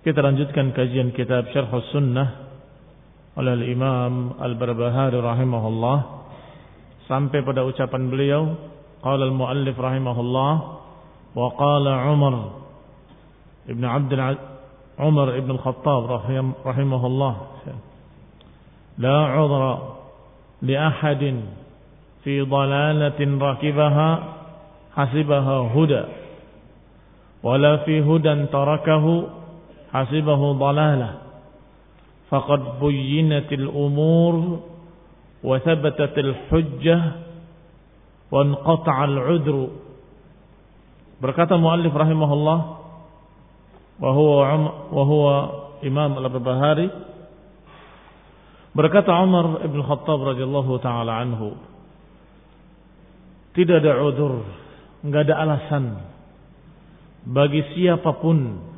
Kita lanjutkan kajian kitab Syarh Sunnah oleh Imam Al-Barbahari rahimahullah. Sampai pada ucapan beliau qala al-muallif rahimahullah wa qala Umar ibn Abd Umar ibn Al-Khattab rahimahullah. La 'udra li ahadin fi dalalatin rakibaha hasibaha huda wala fi hudan hasibahu dalalah فقد buyyinatil الأمور وثبتت الحجة وانقطع العذر. berkata muallif rahimahullah wa وهو wa huwa imam al-Barbahari berkata Umar ibn Khattab radhiyallahu taala tidak ada udur ada alasan bagi siapa pun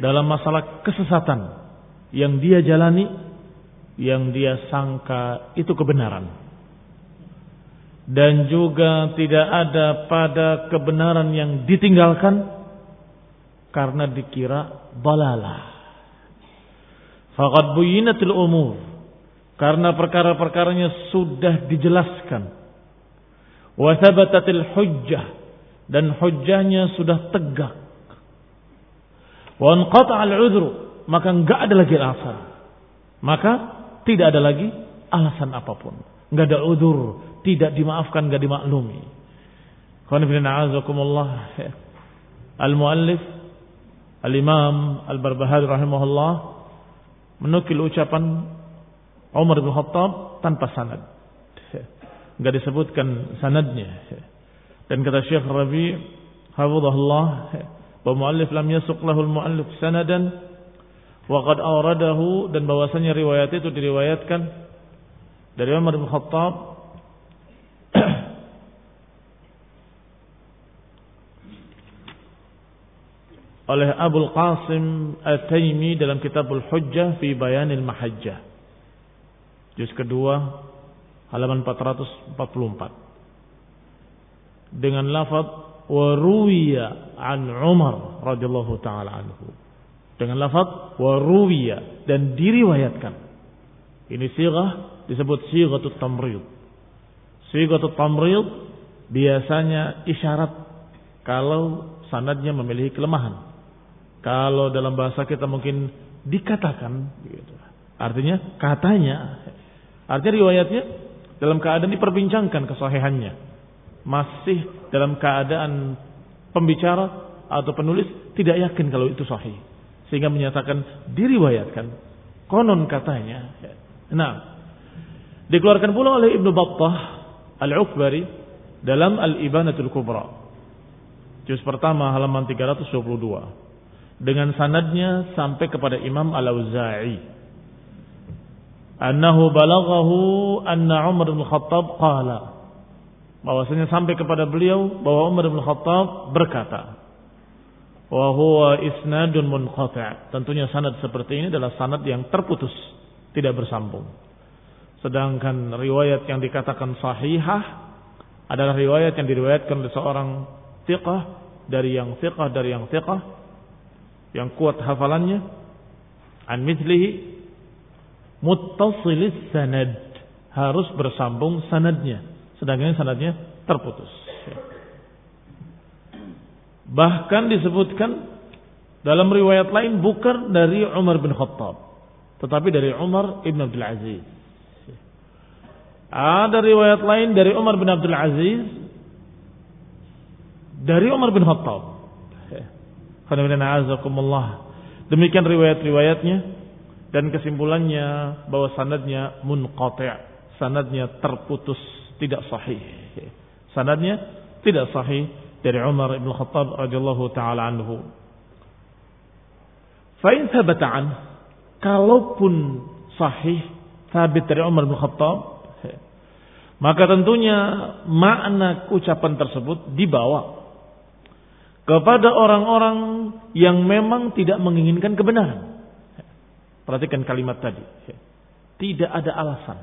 dalam masalah kesesatan yang dia jalani, yang dia sangka itu kebenaran. Dan juga tidak ada pada kebenaran yang ditinggalkan karena dikira balalah. Faqad buyinatil umur. Karena perkara-perkaranya sudah dijelaskan. Wa thabatatil hujjah. Dan hujjahnya sudah tegak Wa al-udhru, maka enggak ada lagi alasan. Maka tidak ada lagi alasan apa pun. Enggak ada udur, tidak dimaafkan, enggak dimaklumi. Al-muallif Al-Imam Al-Barbahari rahimahullah menukil ucapan Umar bin Khattab tanpa sanad. Enggak disebutkan sanadnya. Dan kata Syekh Rabi hafizahullah bahwa muallif lam yasuq lahul muallif sanadan wa qad awradahu dan bahwasanya riwayat itu diriwayatkan dari Umar bin Khattab oleh Abdul Qasim At-Taimi dalam Kitabul Hujjah fi Bayanil Mahajjah. Juz kedua halaman 444. Dengan lafaz wa ruwiya an Umar radhiyallahu taala anhu. Dengan lafaz wa ruwiya dan diriwayatkan. Ini sirah disebut sighatut tamrid. Sighatut tamrid biasanya isyarat kalau sanadnya memiliki kelemahan. Kalau dalam bahasa kita mungkin dikatakan gitu. Artinya katanya. Artinya riwayatnya dalam keadaan diperbincangkan kesahihannya. Masih dalam keadaan pembicara atau penulis tidak yakin kalau itu sahih. Sehingga menyatakan diriwayatkan konon katanya. Nah dikeluarkan pula oleh Ibnu Battah Al-Ukbari dalam Al-Ibanatul Kubra. Juz pertama halaman 322 dengan sanadnya sampai kepada Imam Al-Auza'i. Annahu balaghahu anna Umar bin Khattab qala bahwasanya sampai kepada beliau bahwa Umar bin Khattab berkata wa huwa isnadun munqati' tentunya sanad seperti ini adalah sanad yang terputus tidak bersambung. Sedangkan riwayat yang dikatakan sahihah adalah riwayat yang diriwayatkan oleh seorang thiqah dari yang thiqah dari yang thiqah yang kuat hafalannya. An mithlihi muttasilis sanad harus bersambung sanadnya sedangkan sanadnya terputus. Bahkan disebutkan dalam riwayat lain bukan dari Umar bin Khattab tetapi dari Umar ibn Abdul Aziz. Ada riwayat lain dari Umar bin Abdul Aziz dari Umar bin Khattab. Demikian riwayat-riwayatnya. Dan kesimpulannya bahwa sanadnya munqati', sanadnya terputus, tidak sahih. Sanadnya tidak sahih dari Umar bin Khattab radhiyallahu taala anhu. Fa in kalaupun sahih sabit dari Umar bin Khattab maka tentunya makna ucapan tersebut dibawa kepada orang-orang yang memang tidak menginginkan kebenaran. Perhatikan kalimat tadi. Tidak ada alasan,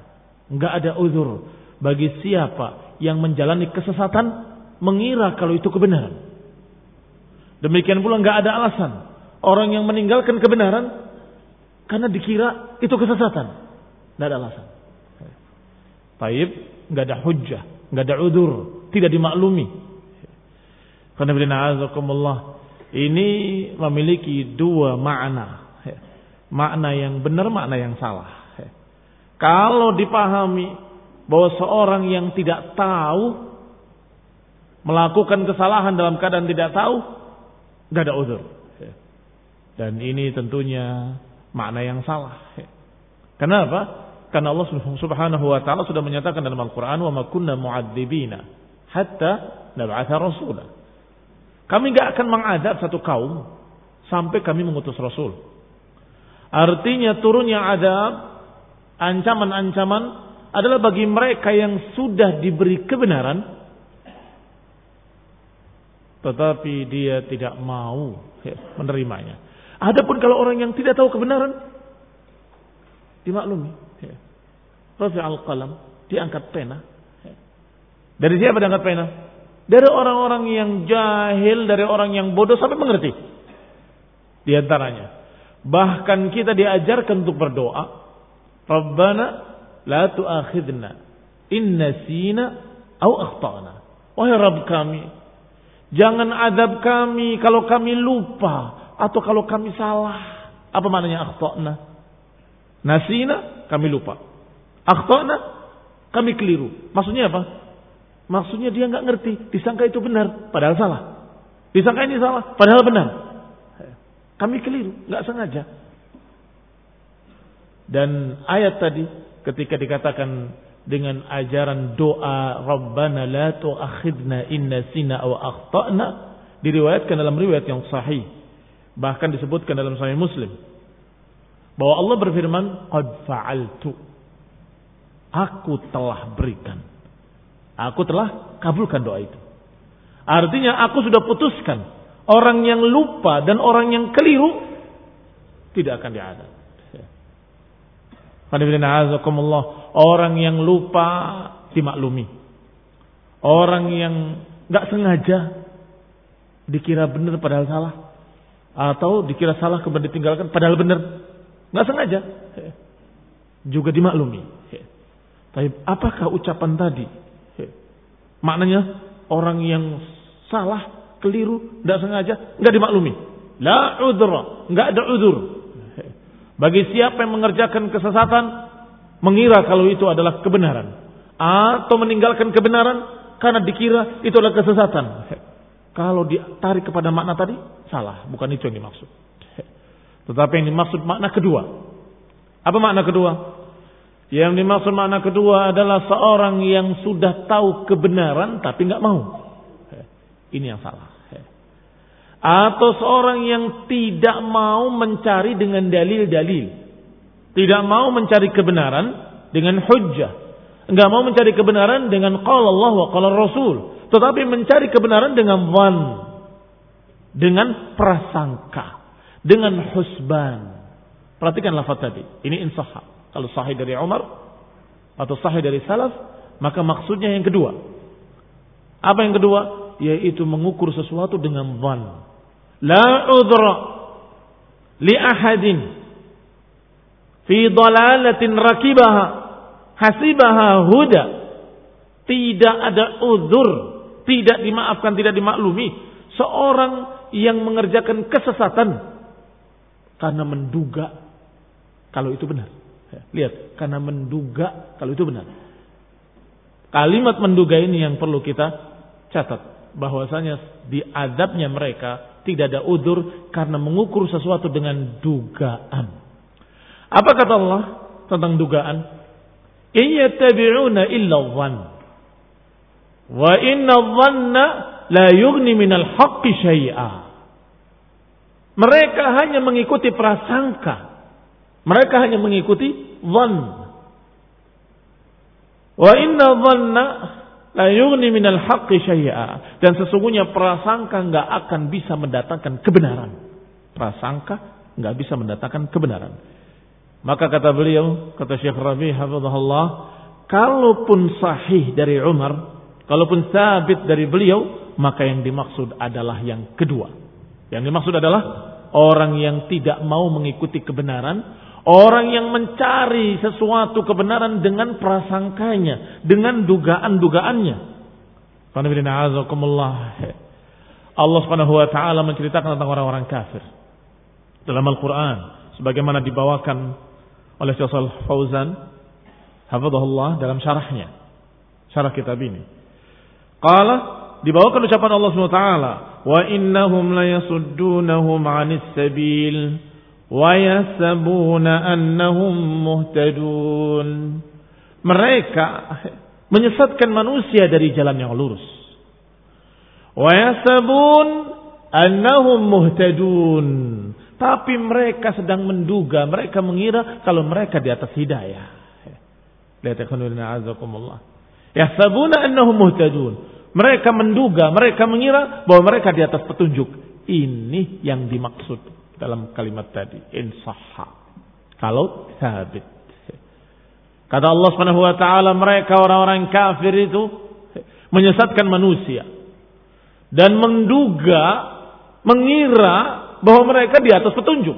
nggak ada uzur bagi siapa yang menjalani kesesatan mengira kalau itu kebenaran. Demikian pula nggak ada alasan orang yang meninggalkan kebenaran karena dikira itu kesesatan. Nggak ada alasan. Taib nggak ada hujah, nggak ada udur, tidak dimaklumi. Karena ini memiliki dua makna. Makna yang benar, makna yang salah. Kalau dipahami bahwa seorang yang tidak tahu melakukan kesalahan dalam keadaan tidak tahu, nggak ada udur. Dan ini tentunya makna yang salah. Kenapa? Karena Allah Subhanahu wa taala sudah menyatakan dalam Al-Qur'an wa ma kunna mu'adzibina hatta nab'atha rasula. Kami enggak akan mengadab satu kaum sampai kami mengutus rasul. Artinya turunnya adab, ancaman-ancaman adalah bagi mereka yang sudah diberi kebenaran tetapi dia tidak mau menerimanya. Adapun kalau orang yang tidak tahu kebenaran dimaklumi. Rafi al-qalam, diangkat pena. Dari siapa diangkat pena? Dari orang-orang yang jahil, dari orang yang bodoh sampai mengerti. Di antaranya. Bahkan kita diajarkan untuk berdoa. Rabbana la tu'akhidna inna sina au akhtana. Wahai Rabb kami, jangan adab kami kalau kami lupa atau kalau kami salah. Apa maknanya akhtana? Nasina kami lupa. Akhtana kami keliru. Maksudnya apa? Maksudnya dia nggak ngerti, disangka itu benar, padahal salah. Disangka ini salah, padahal benar. Kami keliru, nggak sengaja. Dan ayat tadi ketika dikatakan dengan ajaran doa Rabbana la tu'akhidna inna sina aw akhtana diriwayatkan dalam riwayat yang sahih bahkan disebutkan dalam sahih Muslim bahwa Allah berfirman qad fa'altu Aku telah berikan. Aku telah kabulkan doa itu. Artinya aku sudah putuskan. Orang yang lupa dan orang yang keliru tidak akan diadab. Orang yang lupa dimaklumi. Orang yang nggak sengaja dikira benar padahal salah. Atau dikira salah kemudian ditinggalkan padahal benar. Nggak sengaja. Juga dimaklumi. Tapi apakah ucapan tadi? Maknanya orang yang salah, keliru, tidak sengaja, nggak dimaklumi. La udra, nggak ada udur. Bagi siapa yang mengerjakan kesesatan, mengira kalau itu adalah kebenaran, atau meninggalkan kebenaran karena dikira itu adalah kesesatan. Kalau ditarik kepada makna tadi, salah, bukan itu yang dimaksud. Tetapi yang dimaksud makna kedua. Apa makna kedua? Yang dimaksud makna kedua adalah seorang yang sudah tahu kebenaran tapi nggak mau. Ini yang salah. Atau seorang yang tidak mau mencari dengan dalil-dalil. Tidak mau mencari kebenaran dengan hujjah. Enggak mau mencari kebenaran dengan qala Allah wa qala Rasul. Tetapi mencari kebenaran dengan van. Dengan prasangka. Dengan husban. Perhatikan lafaz tadi. Ini insahab Kalau sahih dari Umar atau sahih dari salaf, maka maksudnya yang kedua. Apa yang kedua? Yaitu mengukur sesuatu dengan dhan. La udra li ahadin fi dalalatin rakibaha hasibaha huda. Tidak ada uzur, tidak dimaafkan, tidak dimaklumi seorang yang mengerjakan kesesatan karena menduga kalau itu benar. Ya, lihat, karena menduga kalau itu benar. Kalimat menduga ini yang perlu kita catat. Bahwasanya di adabnya mereka tidak ada udur karena mengukur sesuatu dengan dugaan. Apa kata Allah tentang dugaan? Iyattabi'una illa dhann. Wa inna dhanna la yughni minal haqqi syai'a. Mereka hanya mengikuti prasangka mereka hanya mengikuti dhann. Wa inna dhanna la yughni minal haqqi syai'a. Dan sesungguhnya prasangka enggak akan bisa mendatangkan kebenaran. Prasangka enggak bisa mendatangkan kebenaran. Maka kata beliau, kata Syekh Rabi hafizahullah, kalaupun sahih dari Umar, kalaupun sabit dari beliau, maka yang dimaksud adalah yang kedua. Yang dimaksud adalah orang yang tidak mau mengikuti kebenaran, Orang yang mencari sesuatu kebenaran dengan prasangkanya, dengan dugaan-dugaannya. Allah Subhanahu wa taala menceritakan tentang orang-orang kafir dalam Al-Qur'an sebagaimana dibawakan oleh Syekh Fauzan hafizahullah dalam syarahnya. Syarah kitab ini. Qala dibawakan ucapan Allah Subhanahu wa taala, "Wa innahum la yasuddunahum 'anis sabil." wayasabuna annahum muhtadun. Mereka menyesatkan manusia dari jalan yang lurus. Wayasabun annahum muhtadun. Tapi mereka sedang menduga, mereka mengira kalau mereka di atas hidayah. Lihat ikhwanullah azakumullah. Yahsabuna annahum muhtadun. Mereka menduga, mereka mengira bahwa mereka di atas petunjuk. Ini yang dimaksud dalam kalimat tadi insahha kalau sabit kata Allah Subhanahu wa taala mereka orang-orang kafir itu menyesatkan manusia. Dan menduga mengira bahwa mereka di atas petunjuk.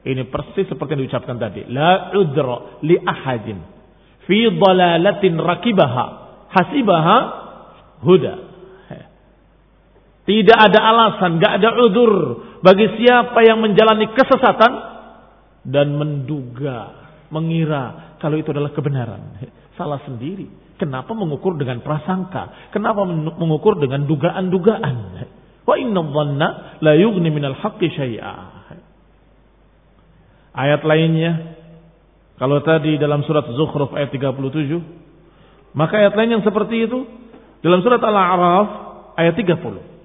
Ini persis seperti yang diucapkan tadi. La udra li ahadin fi dalalatin rakibaha hasibaha huda. Tidak ada alasan, gak ada udur bagi siapa yang menjalani kesesatan dan menduga, mengira kalau itu adalah kebenaran. Salah sendiri. Kenapa mengukur dengan prasangka? Kenapa mengukur dengan dugaan-dugaan? Wa inna dhanna la yughni minal haqqi. Ayat lainnya kalau tadi dalam surat Zukhruf ayat 37, maka ayat lain yang seperti itu dalam surat Al-A'raf ayat 30.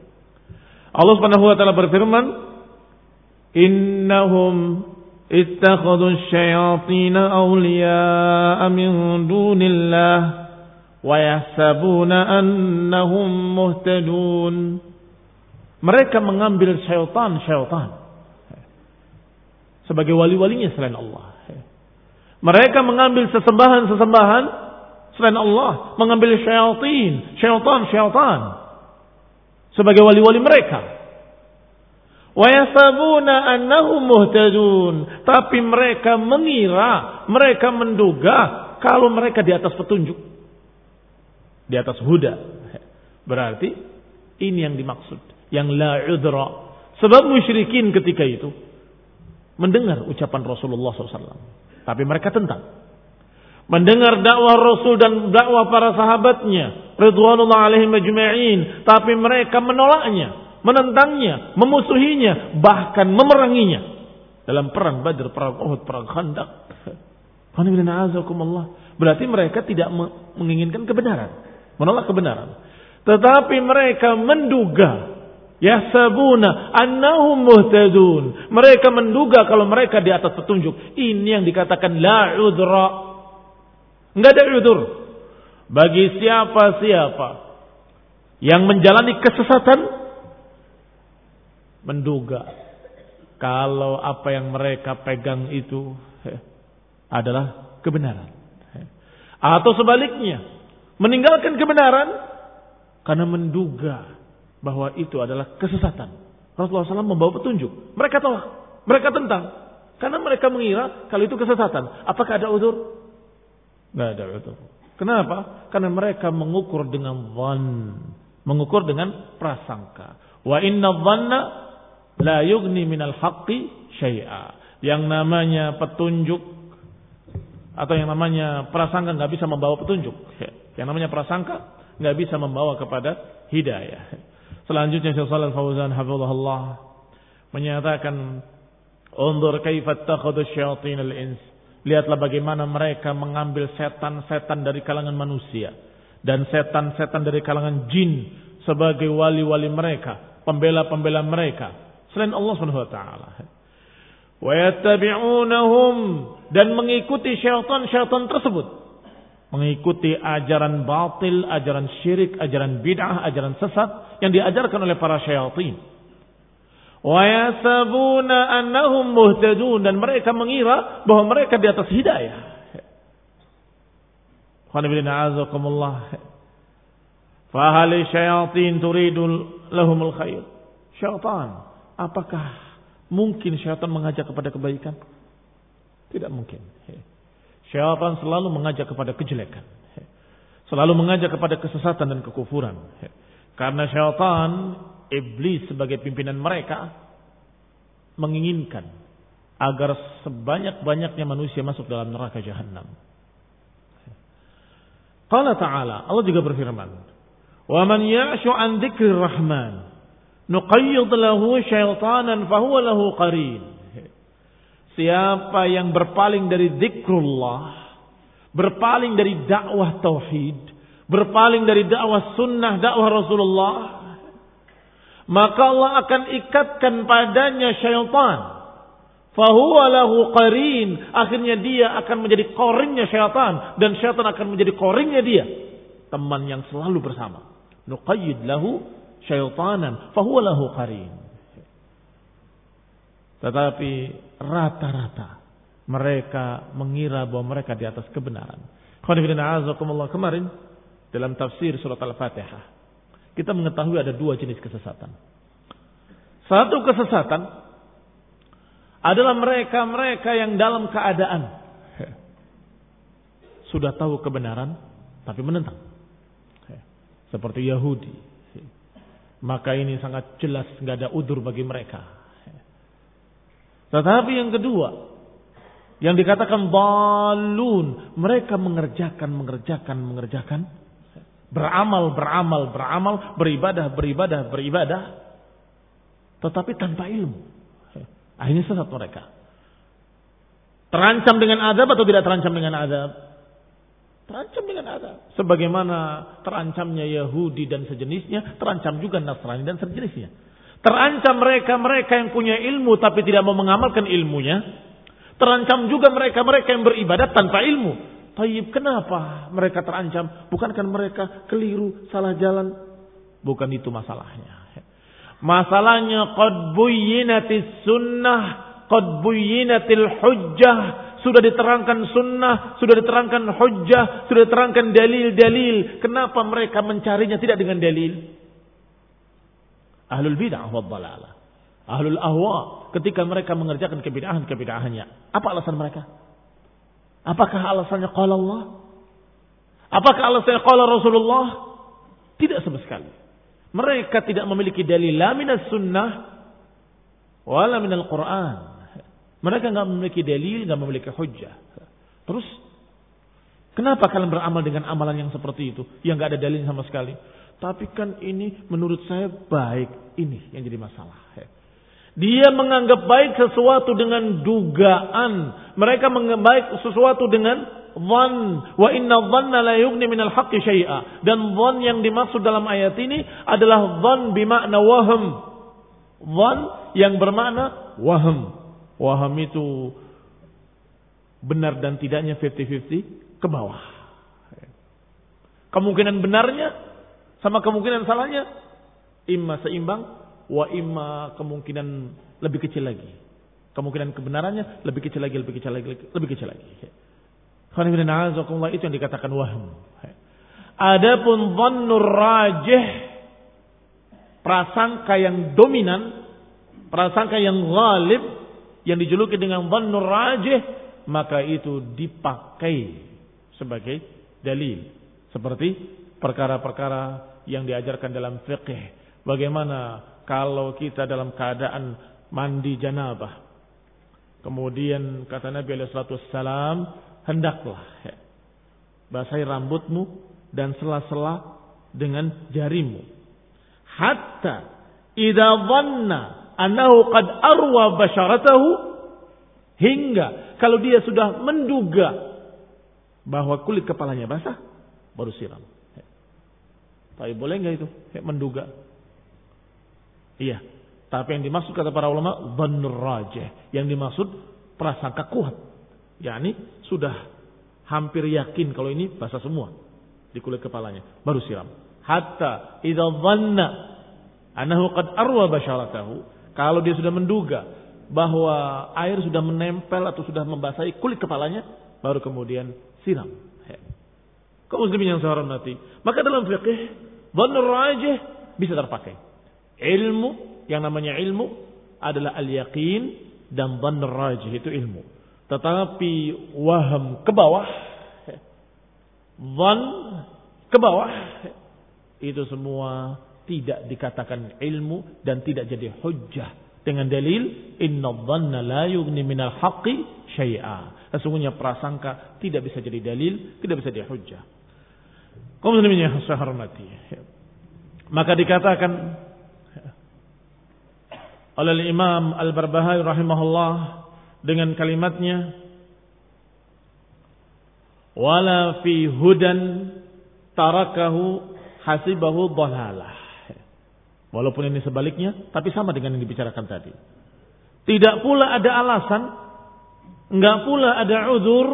Allah Subhanahu wa taala berfirman, "Innahum ittakhadhu asy-syayatin awliya'a min dunillah wa yahsabuna annahum muhtadun." Mereka mengambil syaitan-syaitan sebagai wali-walinya selain Allah. Mereka mengambil sesembahan-sesembahan selain Allah, mengambil syaitan, syaitan-syaitan sebagai wali-wali mereka. Wa yasabuna annahum muhtadun. Tapi mereka mengira, mereka menduga kalau mereka di atas petunjuk. Di atas huda. Berarti ini yang dimaksud. Yang la udra. Sebab musyrikin ketika itu mendengar ucapan Rasulullah SAW. Tapi mereka tentang mendengar dakwah Rasul dan dakwah para sahabatnya ridwanullah alaihim ajma'in tapi mereka menolaknya menentangnya memusuhinya bahkan memeranginya. Dalam perang Badr perang Uhud perang Khandaq. Berarti mereka tidak menginginkan kebenaran. Menolak kebenaran. Tetapi mereka menduga Yahsabuna annahum muhtadun. Mereka menduga kalau mereka di atas petunjuk. Ini yang dikatakan la udra Enggak ada udur. Bagi siapa-siapa yang menjalani kesesatan menduga kalau apa yang mereka pegang itu adalah kebenaran. Atau sebaliknya, meninggalkan kebenaran karena menduga bahwa itu adalah kesesatan. Rasulullah SAW membawa petunjuk. Mereka tolak, mereka tentang. Karena mereka mengira kalau itu kesesatan. Apakah ada uzur? Tidak ada uzur. Kenapa? Karena mereka mengukur dengan van, mengukur dengan prasangka. Wa inna dhanna la yugni minal haqqi syai'a. Yang namanya petunjuk atau yang namanya prasangka nggak bisa membawa petunjuk. Yang namanya prasangka nggak bisa membawa kepada hidayah. Selanjutnya Syekh Shalal Fauzan hafizahullah menyatakan Undur kaifa takhadhu syayatin al-ins. Lihatlah bagaimana mereka mengambil setan-setan dari kalangan manusia dan setan-setan dari kalangan jin sebagai wali-wali mereka, pembela-pembela mereka selain Allah. Wa yattabi'unahum dan mengikuti syaitan-syaitan tersebut. Mengikuti ajaran batil, ajaran syirik, ajaran bid'ah, ajaran sesat yang diajarkan oleh para syaitan. Wa yasabuna annahum muhtadun dan mereka mengira bahwa mereka di atas hidayah. Qanibina azakumullah. Fahali syayatin turidul lahumul khair. Syaitan, apakah Mungkin syaitan mengajak kepada kebaikan? Tidak mungkin. Syaitan selalu mengajak kepada kejelekan. Selalu mengajak kepada kesesatan dan kekufuran. Karena syaitan, iblis sebagai pimpinan mereka, menginginkan agar sebanyak-banyaknya manusia masuk dalam neraka jahanam. Qala ta'ala, Allah juga berfirman, "Wa man ya'shu an rahman Nuqayyid lahu syaitanan fahuwa lahu qarin. Siapa yang berpaling dari zikrullah, berpaling dari dakwah tauhid, berpaling dari dakwah sunnah, dakwah Rasulullah, maka Allah akan ikatkan padanya syaitan. Fahuwa lahu qarin. Akhirnya dia akan menjadi korinnya syaitan. Dan syaitan akan menjadi korinnya dia. Teman yang selalu bersama. Nuqayyid lahu syaitanan fahuwa lahu qarin. Tetapi rata-rata mereka mengira bahwa mereka di atas kebenaran. Kemarin dalam tafsir surat Al-Fatihah kita mengetahui ada dua jenis kesesatan. Satu kesesatan adalah mereka-mereka yang dalam keadaan sudah tahu kebenaran tapi menentang. Seperti Yahudi, maka ini sangat jelas nggak ada udur bagi mereka. Tetapi yang kedua, yang dikatakan balun, mereka mengerjakan, mengerjakan, mengerjakan, beramal, beramal, beramal, beribadah, beribadah, beribadah, tetapi tanpa ilmu. Akhirnya sesat mereka. Terancam dengan adab atau tidak terancam dengan adab? Terancam dengan adab. Sebagaimana terancamnya Yahudi dan sejenisnya, terancam juga Nasrani dan sejenisnya. Terancam mereka-mereka yang punya ilmu tapi tidak mau mengamalkan ilmunya. Terancam juga mereka-mereka yang beribadat tanpa ilmu. Taib, kenapa mereka terancam? Bukankah mereka keliru, salah jalan? Bukan itu masalahnya. Masalahnya qad buyyinatis sunnah, qad buyyinatil hujjah, sudah diterangkan sunnah, sudah diterangkan hujjah, sudah diterangkan dalil-dalil. Kenapa mereka mencarinya tidak dengan dalil? Ahlul bid'ah wa dhalalah. Ahlul ahwa ketika mereka mengerjakan kebid'ahan-kebid'ahannya. Apa alasan mereka? Apakah alasannya qala Allah? Apakah alasannya qala Rasulullah? Tidak sama sekali. Mereka tidak memiliki dalil la minas sunnah wala minal Quran. Mereka nggak memiliki dalil, nggak memiliki hujah. Terus, kenapa kalian beramal dengan amalan yang seperti itu, yang nggak ada dalil sama sekali? Tapi kan ini menurut saya baik. Ini yang jadi masalah. Dia menganggap baik sesuatu dengan dugaan. Mereka menganggap baik sesuatu dengan dhan. Wa inna dhanna la yugni minal haqqi syai'a. Dan dhan yang dimaksud dalam ayat ini adalah dhan bimakna waham. Dhan yang bermakna waham. Waham itu benar dan tidaknya 50-50 ke bawah. Kemungkinan benarnya sama kemungkinan salahnya imma seimbang wa imma kemungkinan lebih kecil lagi. Kemungkinan kebenarannya lebih kecil lagi, lebih kecil lagi, lebih kecil lagi. itu yang dikatakan wahm. Adapun dhannur rajih prasangka yang dominan, prasangka yang ghalib yang dijuluki dengan dhannur rajih maka itu dipakai sebagai dalil seperti perkara-perkara yang diajarkan dalam fikih. Bagaimana kalau kita dalam keadaan mandi janabah. Kemudian kata Nabi Alaihi hendaklah ya, basahi rambutmu dan sela-sela dengan jarimu. Hatta idza dhanna annahu qad arwa basharatahu hingga kalau dia sudah menduga bahwa kulit kepalanya basah baru siram. Tapi boleh nggak itu? Menduga. Iya. Tapi yang dimaksud kata para ulama dhanur. Yang dimaksud prasangka kuat. yakni sudah hampir yakin kalau ini basah semua di kulit kepalanya, baru siram. Hatta idza dhanna annahu qad arwa basyaratahu, kalau dia sudah menduga bahwa air sudah menempel atau sudah membasahi kulit kepalanya, baru kemudian siram. Kau muslimin yang saya hormati. Maka dalam fikih, dhanur rajih bisa terpakai. Ilmu, yang namanya ilmu adalah al-yaqin dan dhanur rajih itu ilmu. Tetapi waham ke bawah Van ke bawah. Itu semua tidak dikatakan ilmu dan tidak jadi hujjah. Dengan dalil, inna dhanna la yugni minal haqqi syai'a. Sesungguhnya prasangka tidak bisa jadi dalil, tidak bisa jadi hujjah. Kau muslimin yang saya hormati. Maka dikatakan oleh Imam Al-Barbahari rahimahullah dengan kalimatnya wala fi hudan tarakahu hasibahu dhalalah. Walaupun ini sebaliknya, tapi sama dengan yang dibicarakan tadi. Tidak pula ada alasan, enggak pula ada udur,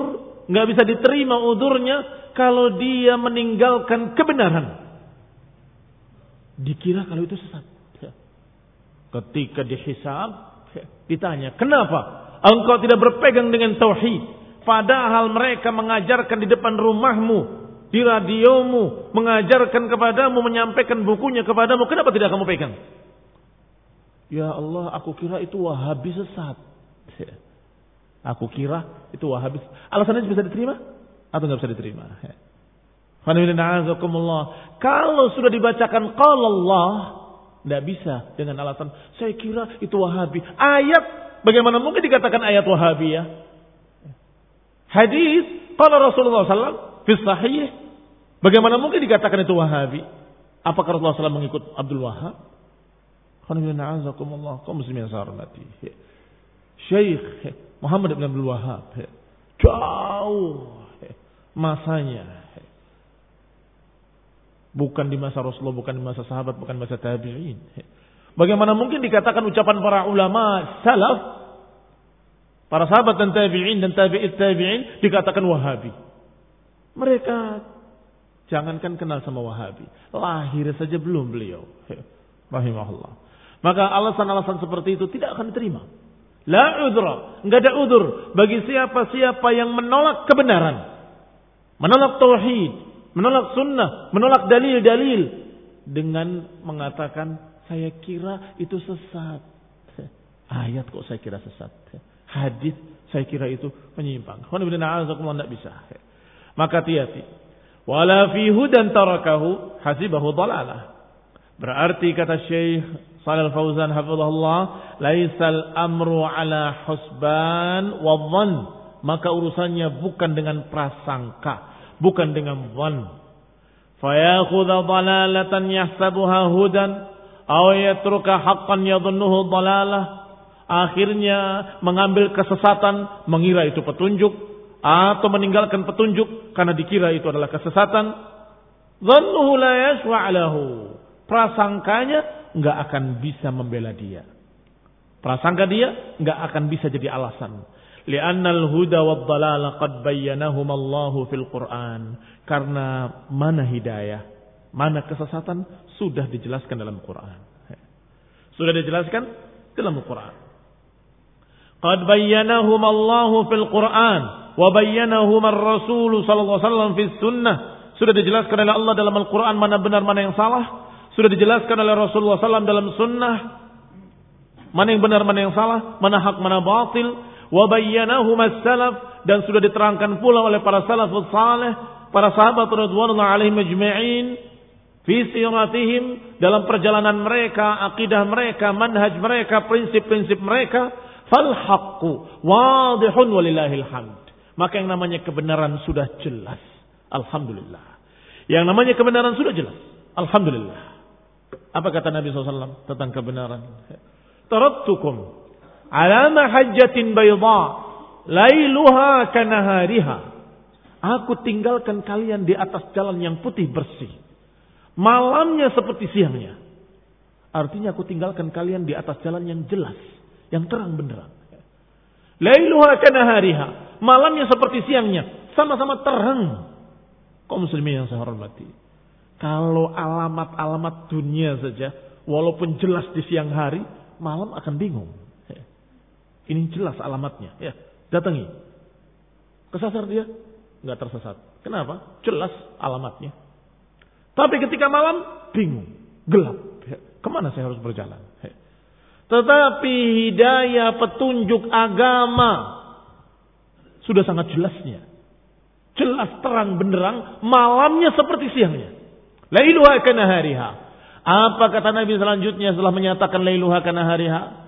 enggak bisa diterima udurnya kalau dia meninggalkan kebenaran. Dikira kalau itu sesat. Ketika dihisab, ditanya, kenapa engkau tidak berpegang dengan tauhid? Padahal mereka mengajarkan di depan rumahmu, di radiomu, mengajarkan kepadamu, menyampaikan bukunya kepadamu. Kenapa tidak kamu pegang? Ya Allah, aku kira itu wahabi sesat. Aku kira itu wahabi. Alasannya bisa diterima? Atau nggak bisa diterima? Kalau sudah dibacakan kalau Allah, tidak bisa dengan alasan saya kira itu wahabi. Ayat, bagaimana mungkin dikatakan ayat wahabi ya? Hadis kalau Rasulullah SAW fi bagaimana mungkin dikatakan itu Wahabi? Apakah Rasulullah SAW mengikut Abdul Wahab? kaum muslimin hormati. Syekh Muhammad bin Abdul Wahab jauh masanya bukan di masa Rasulullah, bukan di masa sahabat, bukan masa tabi'in. Bagaimana mungkin dikatakan ucapan para ulama salaf Para sahabat dan tabi'in dan tabi'it tabi'in dikatakan wahabi. Mereka jangankan kenal sama wahabi. Lahir saja belum beliau. Rahimahullah. Maka alasan-alasan seperti itu tidak akan diterima. La udra. Enggak ada udur. Bagi siapa-siapa yang menolak kebenaran. Menolak tauhid. Menolak sunnah. Menolak dalil-dalil. Dengan mengatakan, saya kira itu sesat. Ayat kok saya kira sesat hadis saya kira itu menyimpang. tidak bisa. Maka hati-hati. Wala tarakahu hasibahu dalalah. Berarti kata Syekh Shalal Fauzan hafizahullah, laisal amru ala husban wa. Maka urusannya bukan dengan prasangka, bukan dengan dhann. Fayakhudha dalalatan yahsabuha hudan aw yatruka haqqan yadhunnuhu dalalah akhirnya mengambil kesesatan, mengira itu petunjuk, atau meninggalkan petunjuk karena dikira itu adalah kesesatan. Dhannuhu la yaswa'lahu. Prasangkanya nggak akan bisa membela dia. Prasangka dia nggak akan bisa jadi alasan. Li'annal huda wad dalala qad bayyanahum Allahu fil Qur'an. Karena mana hidayah, mana kesesatan sudah dijelaskan dalam Quran. Sudah dijelaskan dalam Quran. Qad bayyanahum Allahu fil Qur'an wa bayyanahum ar-Rasul sallallahu alaihi wasallam fis sunnah. Sudah dijelaskan oleh Allah dalam Al-Qur'an mana benar mana yang salah. Sudah dijelaskan oleh Rasulullah SAW dalam sunnah. Mana yang benar mana yang salah, mana hak mana batil. Wa bayyanahum as-salaf dan sudah diterangkan pula oleh para salafus saleh, para sahabat radhiyallahu alaihim ajma'in fi siratihim dalam perjalanan mereka, akidah mereka, manhaj mereka, prinsip-prinsip mereka, fal haqqu wadihun walillahil hamd. Maka yang namanya kebenaran sudah jelas. Alhamdulillah. Yang namanya kebenaran sudah jelas. Alhamdulillah. Apa kata Nabi SAW tentang kebenaran? Tarattukum ala mahajjatin bayda lailuha kanahariha. Aku tinggalkan kalian di atas jalan yang putih bersih. Malamnya seperti siangnya. Artinya aku tinggalkan kalian di atas jalan yang jelas. Yang terang benderang. Lailuha kanahariha. Malamnya seperti siangnya. Sama-sama terang. Kau muslimin yang saya hormati. Kalau alamat-alamat dunia saja. Walaupun jelas di siang hari. Malam akan bingung. Ini jelas alamatnya. Ya, datangi. Kesasar dia? Nggak tersesat. Kenapa? Jelas alamatnya. Tapi ketika malam, bingung. Gelap. Ya, ke mana saya harus berjalan? Ya. Tetapi hidayah petunjuk agama sudah sangat jelasnya. Jelas terang benderang, malamnya seperti siangnya. Lailuha kanahariha. Apa kata Nabi selanjutnya setelah menyatakan lailuha kanahariha?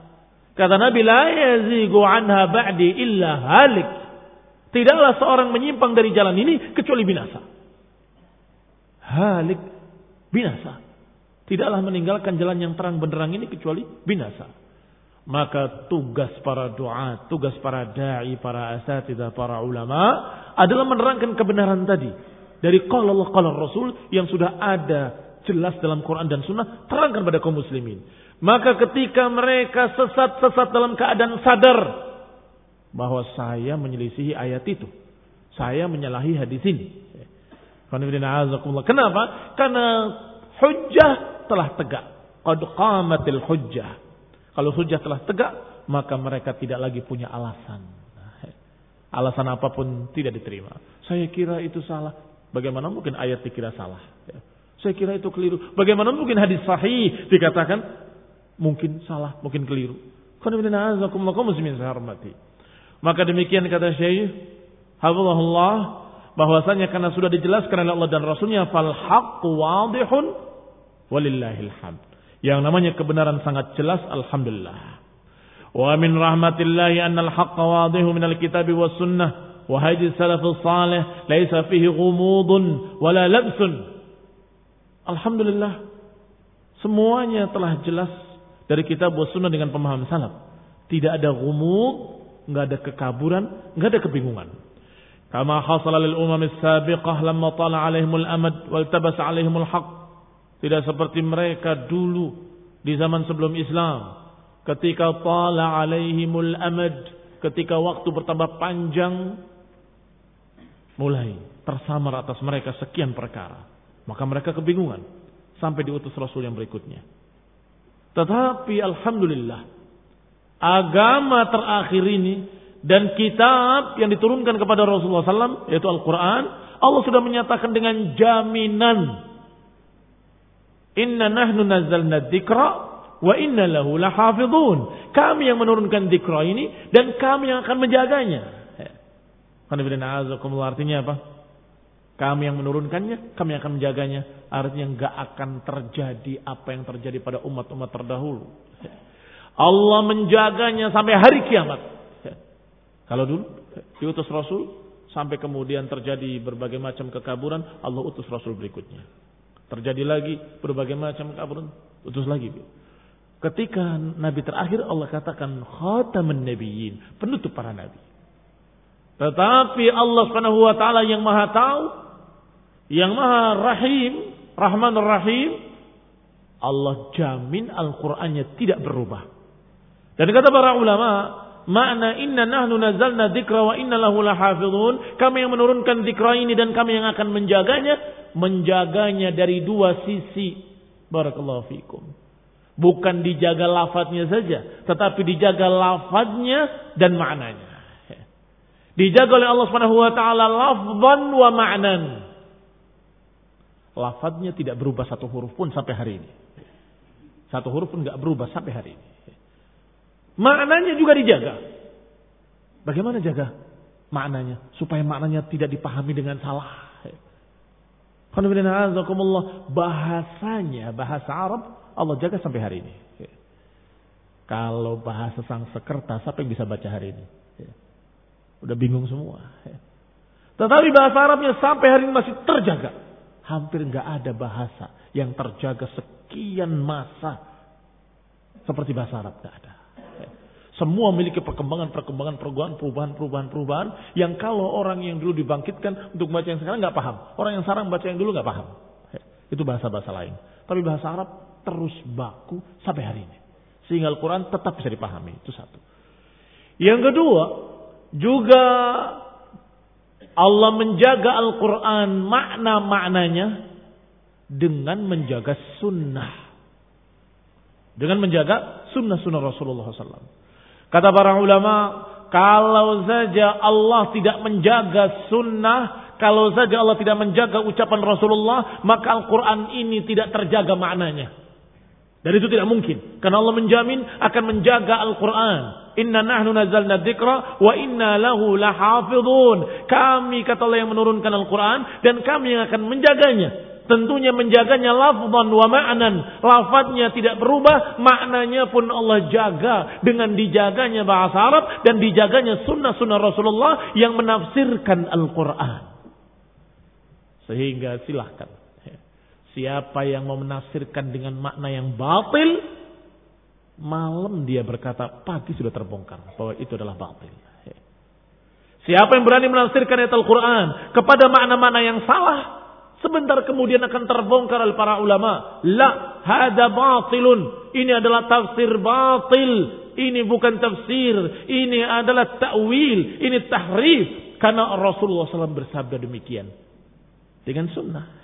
Kata Nabi, la yazigu anha ba'di illa halik. Tidaklah seorang menyimpang dari jalan ini kecuali binasa. Halik, binasa tidaklah meninggalkan jalan yang terang benderang ini kecuali binasa. Maka tugas para doa, tugas para da'i, para asatidah, para ulama adalah menerangkan kebenaran tadi. Dari qala Allah, qala Rasul yang sudah ada jelas dalam Quran dan Sunnah, terangkan pada kaum muslimin. Maka ketika mereka sesat-sesat dalam keadaan sadar bahwa saya menyelisihi ayat itu. Saya menyalahi hadis ini. Kenapa? Karena hujjah telah tegak. Qad qamatil. Kalau hujjah telah tegak, maka mereka tidak lagi punya alasan. Alasan apa pun tidak diterima. Saya kira itu salah. Bagaimana mungkin ayat dikira salah? Saya kira itu keliru. Bagaimana mungkin hadis sahih dikatakan mungkin salah, mungkin keliru. Maka demikian kata Syekh Hafizahullah bahwasanya karena sudah dijelaskan oleh Allah dan Rasulnya fal haqqu wadihun Walillahil hamd. Yang namanya kebenaran sangat jelas alhamdulillah. Wa min rahmatillahi anna al-haqqa wadihu min al-kitab was sunnah wa hadi salaf salih laisa fihi ghumudun wala labsun. Alhamdulillah. Semuanya telah jelas dari kitab sunnah dengan pemahaman salaf. Tidak ada ghumud, enggak ada kekaburan, enggak ada kebingungan. Kama hasala lil umam as-sabiqah lamma tala alaihimul amad wal tabas alaihimul haqq tidak seperti mereka dulu di zaman sebelum Islam. Ketika tala alaihimul amad. Ketika waktu bertambah panjang. Mulai tersamar atas mereka sekian perkara. Maka mereka kebingungan. Sampai diutus Rasul yang berikutnya. Tetapi Alhamdulillah. Agama terakhir ini. Dan kitab yang diturunkan kepada Rasulullah SAW. Yaitu Al-Quran. Allah sudah menyatakan dengan jaminan Inna nahnu nazzalna dzikra wa inna lahu lahafizun. Kami yang menurunkan dzikra ini dan kami yang akan menjaganya. Artinya apa? Kami yang menurunkannya, kami akan menjaganya. Artinya nggak akan terjadi apa yang terjadi pada umat-umat terdahulu. Allah menjaganya sampai hari kiamat. Kalau dulu diutus Rasul sampai kemudian terjadi berbagai macam kekaburan, Allah utus Rasul berikutnya. Terjadi lagi berbagai macam kabur. Utus lagi. Ketika nabi terakhir Allah katakan khataman nabiyyin, penutup para nabi. Tetapi Allah Subhanahu wa taala yang Maha tahu, yang Maha Rahim, Rahman Rahim, Allah jamin Al-Qur'annya tidak berubah. Dan kata para ulama, makna inna nahnu nazalna dzikra wa inna lahu lahafizun, kami yang menurunkan dzikra ini dan kami yang akan menjaganya, menjaganya dari dua sisi. Barakallahu fikum. Bukan dijaga lafadznya saja, tetapi dijaga lafadznya dan maknanya. Dijaga oleh Allah Subhanahu wa taala lafzan wa ma'nan. Lafadznya tidak berubah satu huruf pun sampai hari ini. Satu huruf pun nggak berubah sampai hari ini. Maknanya juga dijaga. Bagaimana jaga maknanya? Supaya maknanya tidak dipahami dengan salah. Bahasanya, bahasa Arab Allah jaga sampai hari ini. Kalau bahasa sang sekerta, siapa yang bisa baca hari ini? Udah bingung semua. Tetapi bahasa Arabnya sampai hari ini masih terjaga. Hampir nggak ada bahasa yang terjaga sekian masa seperti bahasa Arab nggak ada. Semua memiliki perkembangan-perkembangan, perubahan, perubahan, perubahan, perubahan. Yang kalau orang yang dulu dibangkitkan untuk baca yang sekarang nggak paham. Orang yang sekarang baca yang dulu nggak paham. Itu bahasa-bahasa lain. Tapi bahasa Arab terus baku sampai hari ini. Sehingga Al-Quran tetap bisa dipahami. Itu satu. Yang kedua, juga Allah menjaga Al-Quran makna-maknanya dengan menjaga sunnah. Dengan menjaga sunnah-sunnah Rasulullah SAW. Kata para ulama, kalau saja Allah tidak menjaga sunnah, kalau saja Allah tidak menjaga ucapan Rasulullah, maka Al-Quran ini tidak terjaga maknanya. Dan itu tidak mungkin. Karena Allah menjamin akan menjaga Al-Quran. Inna nahnu nazalna dzikra wa inna lahu lahafidhun. Kami kata Allah yang menurunkan Al-Quran dan kami yang akan menjaganya. Tentunya menjaganya lafzan wa ma'nan. Lafadznya tidak berubah, maknanya pun Allah jaga dengan dijaganya bahasa Arab dan dijaganya sunnah-sunnah Rasulullah yang menafsirkan Al-Quran. Sehingga silahkan. Siapa yang mau menafsirkan dengan makna yang batil, malam dia berkata pagi sudah terbongkar bahwa itu adalah batil. Siapa yang berani menafsirkan ayat Al-Quran kepada makna-makna yang salah, Sebentar kemudian akan terbongkar oleh para ulama. La, hada batilun. Ini adalah tafsir batil. Ini bukan tafsir. Ini adalah ta'wil. Ini tahrif. Karena Rasulullah SAW bersabda demikian. Dengan sunnah.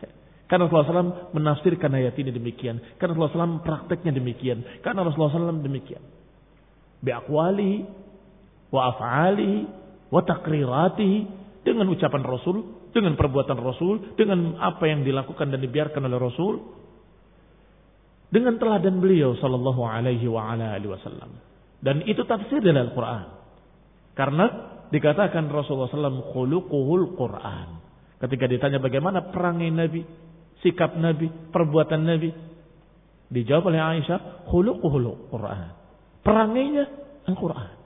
Karena Rasulullah SAW menafsirkan ayat ini demikian. Karena Rasulullah SAW prakteknya demikian. Karena Rasulullah SAW demikian. Biakwalihi. Wa af'alihi. Wa takriratihi. Dengan ucapan Rasul dengan perbuatan Rasul, dengan apa yang dilakukan dan dibiarkan oleh Rasul, dengan teladan beliau sallallahu alaihi wa ala alihi wasallam. Dan itu tafsir dari Al-Qur'an. Karena dikatakan Rasulullah SAW khuluquhul Qur'an. Ketika ditanya bagaimana perangai Nabi, sikap Nabi, perbuatan Nabi, dijawab oleh Aisyah, khuluquhul Qur'an. Perangainya Al-Qur'an.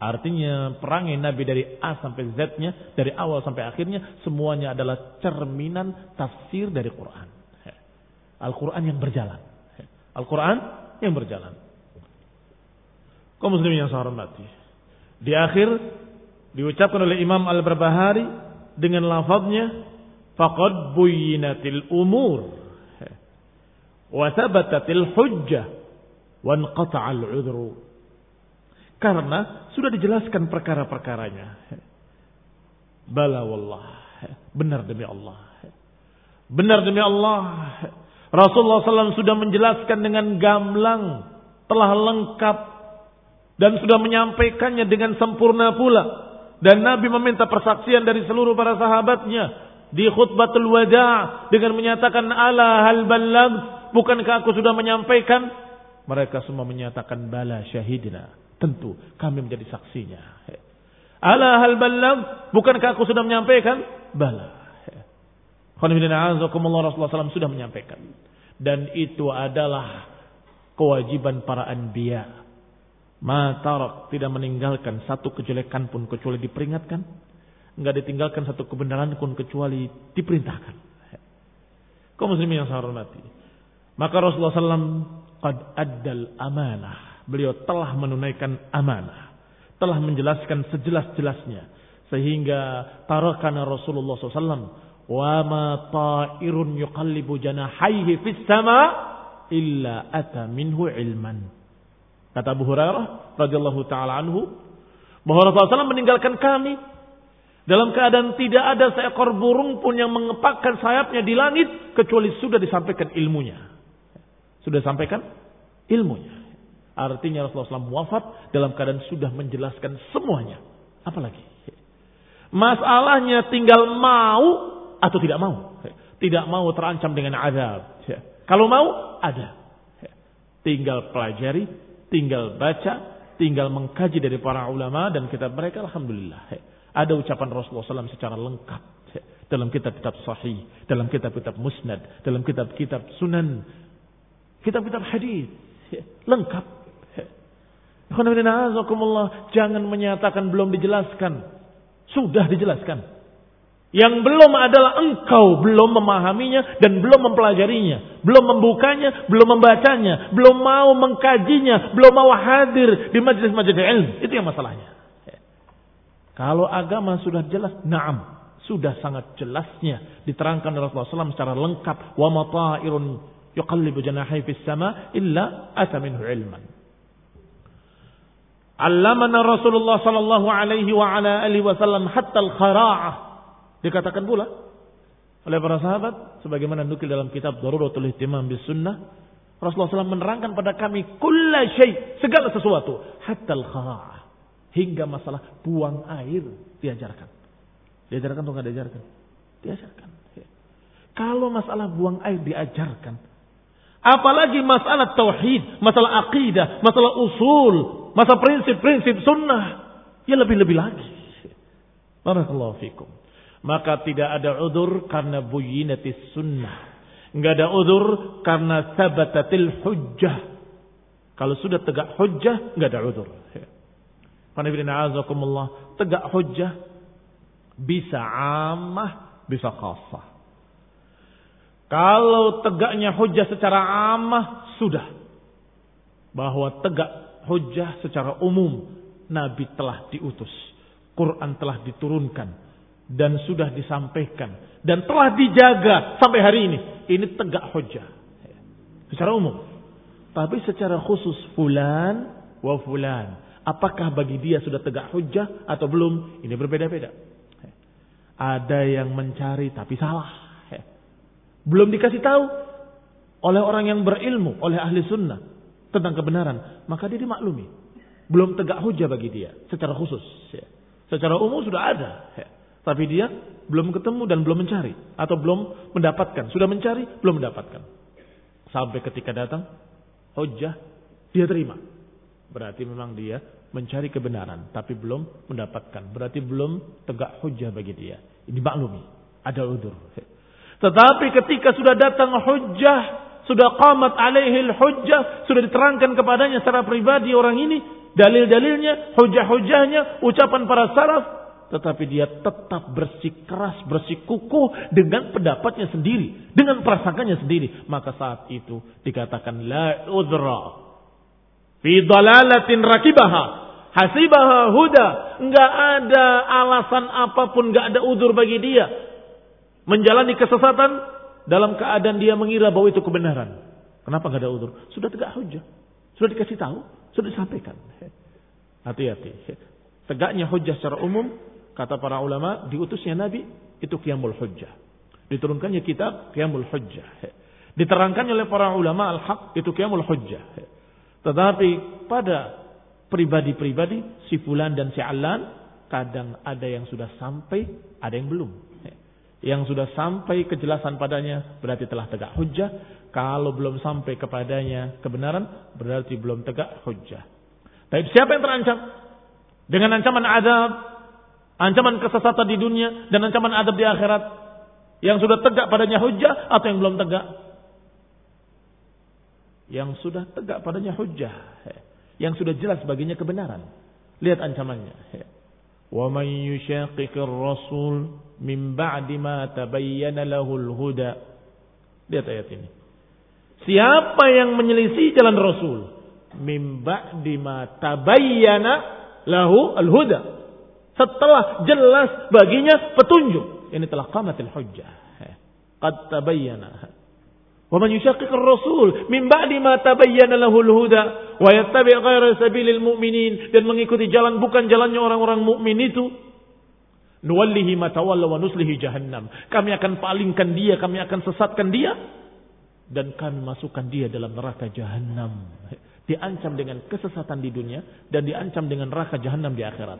Artinya perangai Nabi dari A sampai Z-nya, dari awal sampai akhirnya, semuanya adalah cerminan tafsir dari Quran. Al-Quran yang berjalan. Al-Quran yang berjalan. Kau muslim yang saya hormati. Di akhir diucapkan oleh Imam Al-Barbahari dengan lafaznya faqad buyyinatil umur wa thabatatil hujjah wa anqata'al 'udhru karena sudah dijelaskan perkara-perkaranya. Bala wallah. Benar demi Allah. Benar demi Allah. Rasulullah SAW sudah menjelaskan dengan gamblang. Telah lengkap. Dan sudah menyampaikannya dengan sempurna pula. Dan Nabi meminta persaksian dari seluruh para sahabatnya. Di khutbatul wada' dengan menyatakan ala hal balag. Bukankah aku sudah menyampaikan? Mereka semua menyatakan bala syahidina. Tentu kami menjadi saksinya. Ala hal balag, bukankah aku sudah menyampaikan? Bala. Rasulullah SAW sudah menyampaikan. Dan itu adalah kewajiban para anbiya. Matarak tidak meninggalkan satu kejelekan pun kecuali diperingatkan. Enggak ditinggalkan satu kebenaran pun kecuali diperintahkan. Kau muslimin yang saya hormati. Maka Rasulullah SAW qad addal amanah beliau telah menunaikan amanah, telah menjelaskan sejelas-jelasnya sehingga tarakana Rasulullah SAW wa ma ta'irun yuqallibu janahaihi fis sama illa ata minhu ilman. Kata Abu Hurairah radhiyallahu taala anhu bahwa Rasulullah SAW meninggalkan kami dalam keadaan tidak ada seekor burung pun yang mengepakkan sayapnya di langit kecuali sudah disampaikan ilmunya. Sudah sampaikan ilmunya. Artinya Rasulullah SAW wafat dalam keadaan sudah menjelaskan semuanya. Apalagi? Masalahnya tinggal mau atau tidak mau. Tidak mau terancam dengan azab. Kalau mau, ada. Tinggal pelajari, tinggal baca, tinggal mengkaji dari para ulama dan kitab mereka. Alhamdulillah. Ada ucapan Rasulullah SAW secara lengkap. Dalam kitab-kitab sahih. Dalam kitab-kitab musnad. Dalam kitab-kitab sunan. Kitab-kitab hadis. Lengkap. Jangan menyatakan belum dijelaskan. Sudah dijelaskan. Yang belum adalah engkau belum memahaminya dan belum mempelajarinya, belum membukanya, belum membacanya, belum mau mengkajinya, belum mau hadir di majelis-majelis ilmu. Itu yang masalahnya. Kalau agama sudah jelas, naam, sudah sangat jelasnya diterangkan oleh Rasulullah SAW secara lengkap. Wa mata'irun yuqallibu janahi fis sama illa ata minhu ilman. Allamana Rasulullah sallallahu alaihi wa ala alihi wasallam hatta al-khara'ah. Dikatakan pula oleh para sahabat sebagaimana nukil dalam kitab Daruratul Ihtimam bis Sunnah Rasulullah SAW menerangkan pada kami kulla syai segala sesuatu hatta al-khara'ah hingga masalah buang air diajarkan. Diajarkan atau enggak diajarkan? Diajarkan. Kalau masalah buang air diajarkan, apalagi masalah tauhid, masalah akidah, masalah usul, masa prinsip-prinsip sunnah, ya lebih-lebih lagi. Barakallahu fikum. Maka tidak ada udur karena buyinatis sunnah. Enggak ada udur karena sabatatil hujjah. Kalau sudah tegak hujjah, enggak ada udur. Tegak hujjah bisa amah, bisa khasah. Kalau tegaknya hujjah secara amah, sudah. Bahwa tegak hujjah secara umum. Nabi telah diutus. Quran telah diturunkan. Dan sudah disampaikan. Dan telah dijaga sampai hari ini. Ini tegak hujjah. Secara umum. Tapi secara khusus fulan wa fulan. Apakah bagi dia sudah tegak hujjah atau belum? Ini berbeda-beda. Ada yang mencari tapi salah. Belum dikasih tahu oleh orang yang berilmu, oleh ahli sunnah tentang kebenaran, maka dia dimaklumi. Belum tegak hujah bagi dia secara khusus. Secara umum sudah ada, tapi dia belum ketemu dan belum mencari atau belum mendapatkan. Sudah mencari, belum mendapatkan. Sampai ketika datang hujah, dia terima. Berarti memang dia mencari kebenaran, tapi belum mendapatkan. Berarti belum tegak hujah bagi dia. Ini maklumi, ada udur. Tetapi ketika sudah datang hujah sudah qamat alaihil hujjah, sudah diterangkan kepadanya secara pribadi orang ini, dalil-dalilnya, hujah-hujahnya, ucapan para salaf, tetapi dia tetap bersikeras, bersikukuh dengan pendapatnya sendiri, dengan perasaannya sendiri, maka saat itu dikatakan la udra fi dalalatin rakibaha hasibaha huda, enggak ada alasan apa pun, enggak ada udur bagi dia menjalani kesesatan dalam keadaan dia mengira bahwa itu kebenaran. Kenapa nggak ada udur? Sudah tegak hujah. Sudah dikasih tahu, sudah disampaikan. Hati-hati. Tegaknya hujah secara umum, kata para ulama, diutusnya Nabi, itu qiyamul hujah. Diturunkannya kitab, qiyamul hujah. Diterangkan oleh para ulama al-haq, itu qiyamul hujah. Tetapi pada pribadi-pribadi, si fulan dan si alan, kadang ada yang sudah sampai, ada yang belum yang sudah sampai kejelasan padanya berarti telah tegak hujah. Kalau belum sampai kepadanya kebenaran berarti belum tegak hujah. Tapi siapa yang terancam? Dengan ancaman adab, ancaman kesesatan di dunia dan ancaman adab di akhirat. Yang sudah tegak padanya hujah atau yang belum tegak? yang sudah tegak padanya hujjah, yang sudah jelas baginya kebenaran. Lihat ancamannya. Wa man yushaqiqir rasul min ba'di ma tabayyana lahul huda. Lihat ayat ini. Siapa yang menyelisih jalan Rasul min ba'di ma tabayyana lahu al-huda. Setelah jelas baginya petunjuk. Ini telah qamatil hujjah. Qad tabayyana ومن يشقق الرسول من بعد ما تبين له الهدى ويتبع غير سبيل المؤمنين dan mengikuti jalan bukan jalannya orang-orang mukmin itu nuwallihi ma tawalla wa nuslihi jahannam kami akan palingkan dia kami akan sesatkan dia dan kami masukkan dia dalam neraka jahanam. Diancam dengan kesesatan di dunia dan diancam dengan neraka jahanam di akhirat.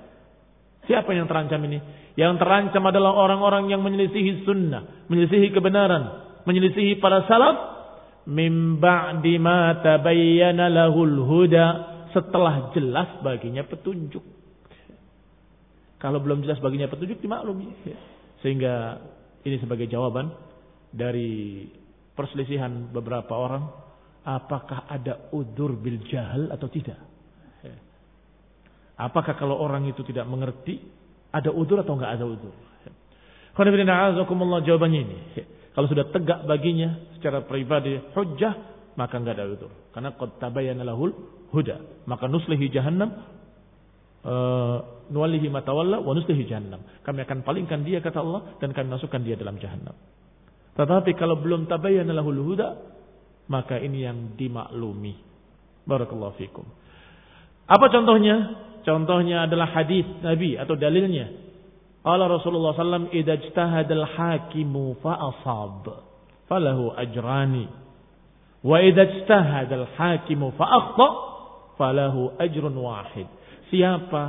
Siapa yang terancam ini? Yang terancam adalah orang-orang yang menyelisihi sunnah, menyelisihi kebenaran, menyelisihi para salaf min ba'di ma tabayyana lahul huda setelah jelas baginya petunjuk. Kalau belum jelas baginya petunjuk dimaklumi. Sehingga ini sebagai jawaban dari perselisihan beberapa orang apakah ada udur bil jahal atau tidak. Apakah kalau orang itu tidak mengerti ada udur atau enggak ada udur? jawabannya ini. Kalau sudah tegak baginya secara pribadi hujjah maka enggak ada udur. Karena qad tabayyana lahul huda. Maka nuslihi jahannam uh, nuwallihi matawalla wa nuslihi jahannam. Kami akan palingkan dia kata Allah dan kami masukkan dia dalam jahannam. Tetapi kalau belum tabayyana lahul huda, maka ini yang dimaklumi. Barakallahu fikum. Apa contohnya? Contohnya adalah hadis Nabi atau dalilnya. Allah Rasulullah sallam idza ijtahadal hakimu fa asab falahu ajrani. Wa idza ijtahadal hakimu fa akhta falahu ajrun wahid. Siapa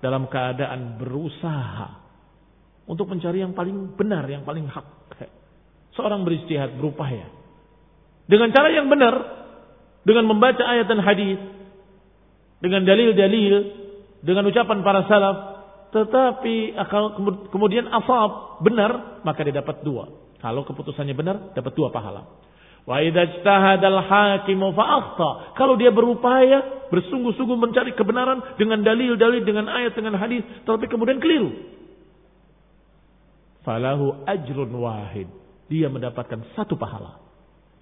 dalam keadaan berusaha untuk mencari yang paling benar, yang paling hak? Seorang beristihad berupaya. Dengan cara yang benar, dengan membaca ayat dan hadis, dengan dalil-dalil, dengan ucapan para salaf, tetapi kemudian asab benar, maka dia dapat dua. Kalau keputusannya benar, dapat dua pahala. Wa idza ijtahadal hakimu fa Kalau dia berupaya, bersungguh-sungguh mencari kebenaran dengan dalil-dalil, dengan ayat, dengan hadis, tetapi kemudian keliru. Falahu ajrun wahid dia mendapatkan satu pahala.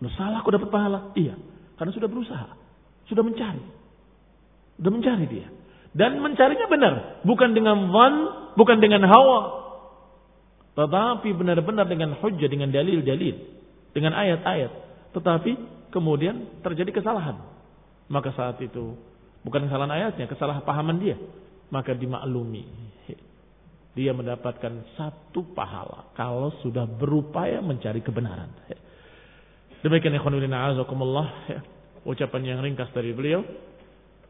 Lu salah kok dapat pahala? Iya, karena sudah berusaha, sudah mencari. Sudah mencari dia. Dan mencarinya benar, bukan dengan van, bukan dengan hawa. Tetapi benar-benar dengan hujjah, dengan dalil-dalil, dengan ayat-ayat. Tetapi kemudian terjadi kesalahan. Maka saat itu bukan kesalahan ayatnya, kesalahpahaman dia. Maka dimaklumi dia mendapatkan satu pahala kalau sudah berupaya mencari kebenaran. Demikian ikhwanullah a'azakumullah ya. ucapan yang ringkas dari beliau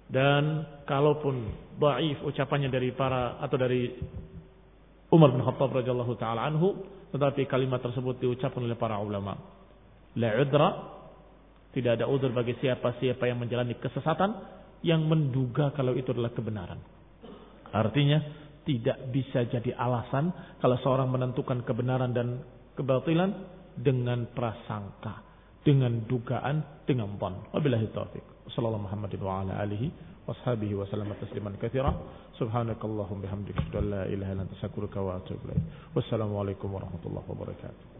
dan kalaupun dhaif ucapannya dari para atau dari Umar bin Khattab radhiyallahu taala anhu tetapi kalimat tersebut diucapkan oleh para ulama. La udra tidak ada udur bagi siapa-siapa yang menjalani kesesatan yang menduga kalau itu adalah kebenaran. Artinya tidak bisa jadi alasan kalau seorang menentukan kebenaran dan kebatilan dengan prasangka, dengan dugaan, dengan pon. Wabillahi taufik. Sallallahu Muhammadin wa ala alihi washabihi wa sallam tasliman katsira. Subhanakallahumma bihamdika asyhadu an la ilaha illa anta astaghfiruka wa atubu ilaik. Wassalamualaikum warahmatullahi wabarakatuh.